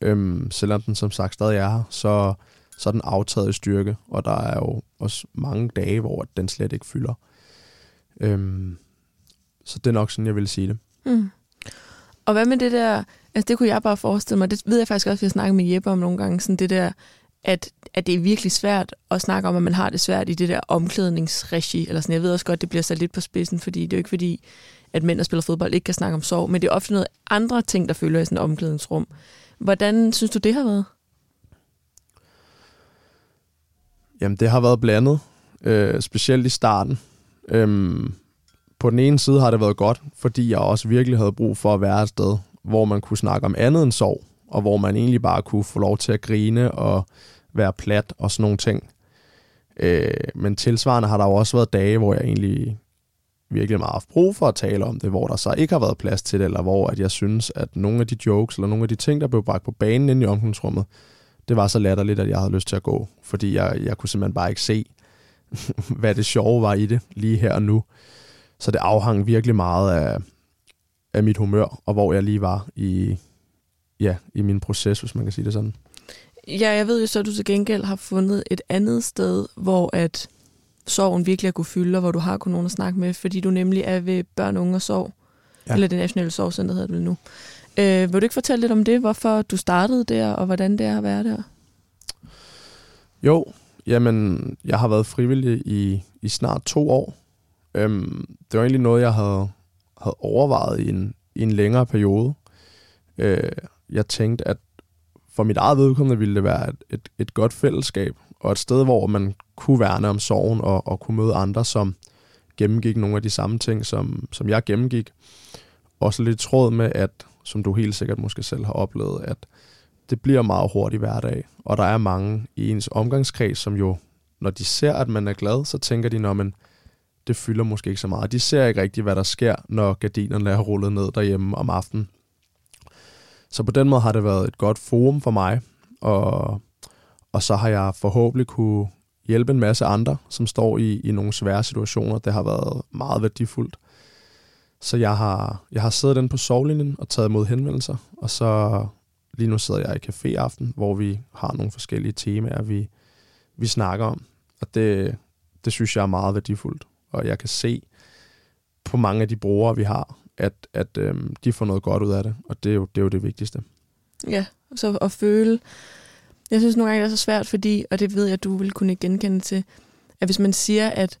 øhm, selvom den som sagt stadig er her, så, så er den aftaget i styrke, og der er jo også mange dage, hvor den slet ikke fylder. Øhm, så det er nok sådan, jeg vil sige det. Mm. Og hvad med det der, altså det kunne jeg bare forestille mig, det ved jeg faktisk også, at jeg snakker med Jeppe om nogle gange, sådan det der, at, at det er virkelig svært at snakke om, at man har det svært i det der omklædningsregi, eller sådan, jeg ved også godt, det bliver sat lidt på spidsen, fordi det er jo ikke fordi, at mænd, der spiller fodbold, ikke kan snakke om sorg, men det er ofte noget andre ting, der følger i sådan et omklædningsrum. Hvordan synes du, det har været? Jamen, det har været blandet, øh, specielt i starten. Øhm, på den ene side har det været godt, fordi jeg også virkelig havde brug for at være et sted, hvor man kunne snakke om andet end sorg, og hvor man egentlig bare kunne få lov til at grine og være plat og sådan nogle ting. Øh, men tilsvarende har der jo også været dage, hvor jeg egentlig virkelig meget haft brug for at tale om det, hvor der så ikke har været plads til det, eller hvor at jeg synes, at nogle af de jokes, eller nogle af de ting, der blev bragt på banen inde i omklædningsrummet, det var så latterligt, at jeg havde lyst til at gå, fordi jeg, jeg kunne simpelthen bare ikke se, [LAUGHS] hvad det sjove var i det, lige her og nu. Så det afhang virkelig meget af, af mit humør, og hvor jeg lige var i, ja, i min proces, hvis man kan sige det sådan. Ja, jeg ved jo så, at du til gengæld har fundet et andet sted, hvor at sorgen virkelig har kunne fylde, og hvor du har kunnet nogen at snakke med, fordi du nemlig er ved Børn, Unge og Sorg, ja. eller det Nationale Sorgcenter hedder det nu. Øh, vil du ikke fortælle lidt om det, hvorfor du startede der, og hvordan det er at være der? Jo, jamen, jeg har været frivillig i, i snart to år. Øhm, det var egentlig noget, jeg havde, havde overvejet i en, i en længere periode. Øh, jeg tænkte, at for mit eget vedkommende ville det være et, et, et godt fællesskab, og et sted, hvor man kunne værne om sorgen og, og kunne møde andre, som gennemgik nogle af de samme ting, som, som jeg gennemgik. Også lidt tråd med, at som du helt sikkert måske selv har oplevet, at det bliver meget hurtigt hverdag, og der er mange i ens omgangskreds, som jo, når de ser, at man er glad, så tænker de, når man det fylder måske ikke så meget. De ser ikke rigtigt, hvad der sker, når gardinerne er rullet ned derhjemme om aftenen. Så på den måde har det været et godt forum for mig, og, og så har jeg forhåbentlig kunne hjælpe en masse andre, som står i, i nogle svære situationer. Det har været meget værdifuldt. Så jeg har, jeg har siddet den på sovlinjen og taget imod henvendelser, og så lige nu sidder jeg i caféaften, hvor vi har nogle forskellige temaer, vi, vi snakker om. Og det, det synes jeg er meget værdifuldt. Og jeg kan se på mange af de brugere, vi har, at, at øhm, de får noget godt ud af det. Og det er jo det, er jo det vigtigste. Ja, så at føle. Jeg synes nogle gange, det er så svært, fordi, og det ved jeg, du vil kunne genkende til, at hvis man siger, at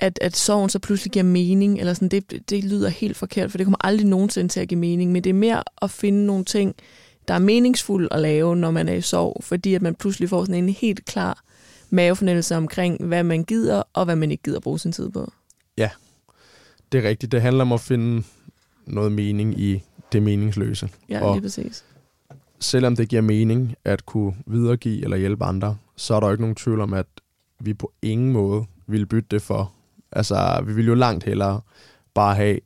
at, at sorgen så pludselig giver mening, eller sådan, det, det lyder helt forkert, for det kommer aldrig nogensinde til at give mening, men det er mere at finde nogle ting, der er meningsfulde at lave, når man er i sorg, fordi at man pludselig får sådan en helt klar mavefornemmelse omkring, hvad man gider, og hvad man ikke gider bruge sin tid på. Ja, det er rigtigt. Det handler om at finde noget mening i det meningsløse. Ja, og lige præcis. Selvom det giver mening at kunne videregive eller hjælpe andre, så er der jo ikke nogen tvivl om, at vi på ingen måde vil bytte det for Altså, vi vil jo langt hellere bare have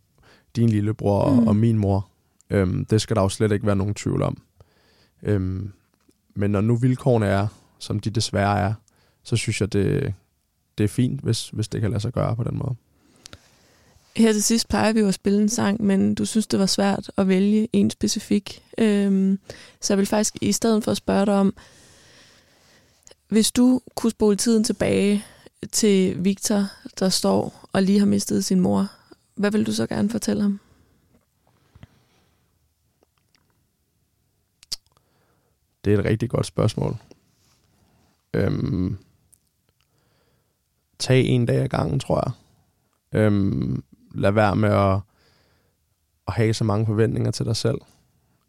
din lillebror mm. og min mor. Øhm, det skal der jo slet ikke være nogen tvivl om. Øhm, men når nu vilkårene er, som de desværre er, så synes jeg, det, det er fint, hvis, hvis det kan lade sig gøre på den måde. Her til sidst plejer vi jo at spille en sang, men du synes, det var svært at vælge en specifik. Øhm, så jeg vil faktisk i stedet for at spørge dig om, hvis du kunne spole tiden tilbage til Victor, der står og lige har mistet sin mor, hvad vil du så gerne fortælle ham? Det er et rigtig godt spørgsmål. Øhm, tag en dag ad gangen, tror jeg. Øhm, lad være med at, at have så mange forventninger til dig selv.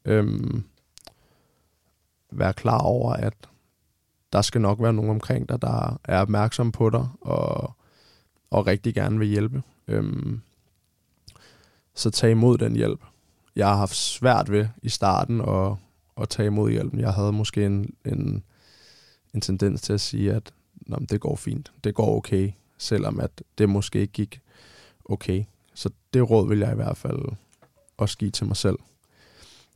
Øhm, vær klar over, at der skal nok være nogen omkring dig, der er opmærksom på dig og, og rigtig gerne vil hjælpe. Øhm, så tag imod den hjælp. Jeg har haft svært ved i starten at, at tage imod hjælpen. Jeg havde måske en, en, en tendens til at sige, at Nå, det går fint, det går okay, selvom at det måske ikke gik okay. Så det råd vil jeg i hvert fald også give til mig selv.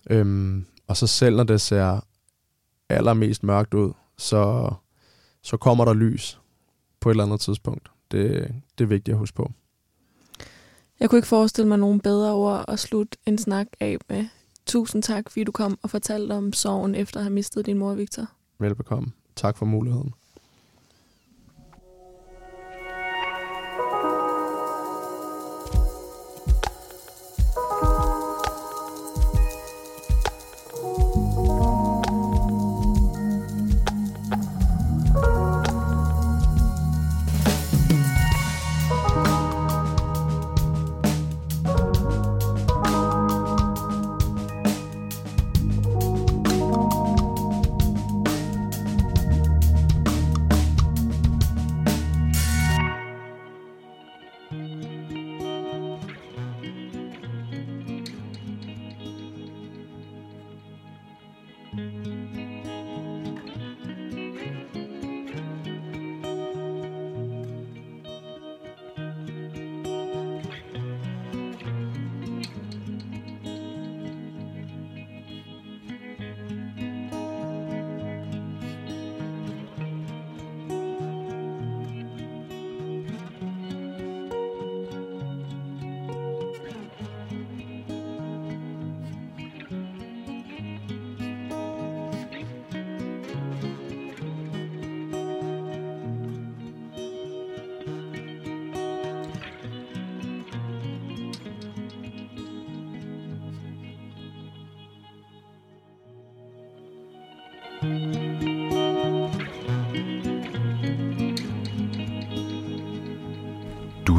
Øhm, og så selv når det ser allermest mørkt ud, så, så kommer der lys på et eller andet tidspunkt. Det, det er vigtigt at huske på. Jeg kunne ikke forestille mig nogen bedre ord at slutte en snak af med. Tusind tak, fordi du kom og fortalte om sorgen efter at have mistet din mor, Victor. Velbekomme. Tak for muligheden.